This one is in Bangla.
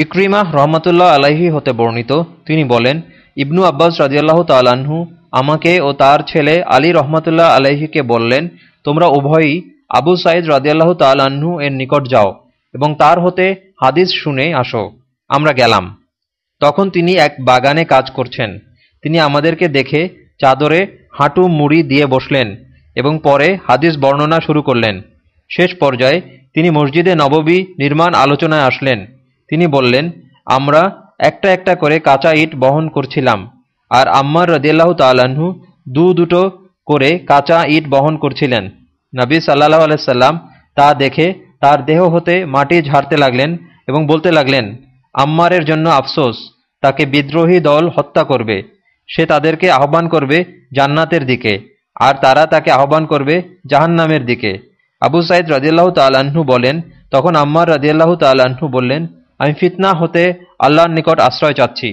ইক্রিমাহ রহমতুল্লাহ আলাহি হতে বর্ণিত। তিনি বলেন, ইবনু আব্বাস রাজিয়াল্লাহ তালাহু আমাকে ও তার ছেলে আলী রহমতুল্লাহ আলাহিকে বললেন, তোমরা উভয়ই আবু সাইদ রাজিয়াল্লাহ তালাহু এর নিকট যাও এবং তার হতে হাদিস শুনে আসো। আমরা গেলাম। তখন তিনি এক বাগানে কাজ করছেন। তিনি আমাদেরকে দেখে চাদরে হাঁটু মুড়ি দিয়ে বসলেন এবং পরে হাদিস বর্ণনা শুরু করলেন। শেষ পর্যায়ে তিনি মসজিদে নববী নির্মাণ আলোচনায় আসলেন। তিনি বললেন, আমরা একটা একটা করে কাঁচা ইট বহন করছিলাম, আর আম্মার রদিয়াল্লাহ তাল্লাহ্ন দু দুটো করে কাঁচা ইট বহন করছিলেন। নবী সাল্লাহ আলাইসাল্লাম তা দেখে তার দেহ হতে মাটি ঝাড়তে লাগলেন এবং বলতে লাগলেন, আম্মারের জন্য আফসোস, তাকে বিদ্রোহী দল হত্যা করবে। সে তাদেরকে আহ্বান করবে জান্নাতের দিকে, আর তারা তাকে আহ্বান করবে জাহান্নামের দিকে। আবু সাইদ রাজিয়াল্লাহ তাল্লাহ্ন বলেন, তখন আম্মার রাজিয়াল্লাহ তাল্লাহ্ন বললেন আমি ফিতনা হতে আল্লাহর নিকট আশ্রয় চাচ্ছি।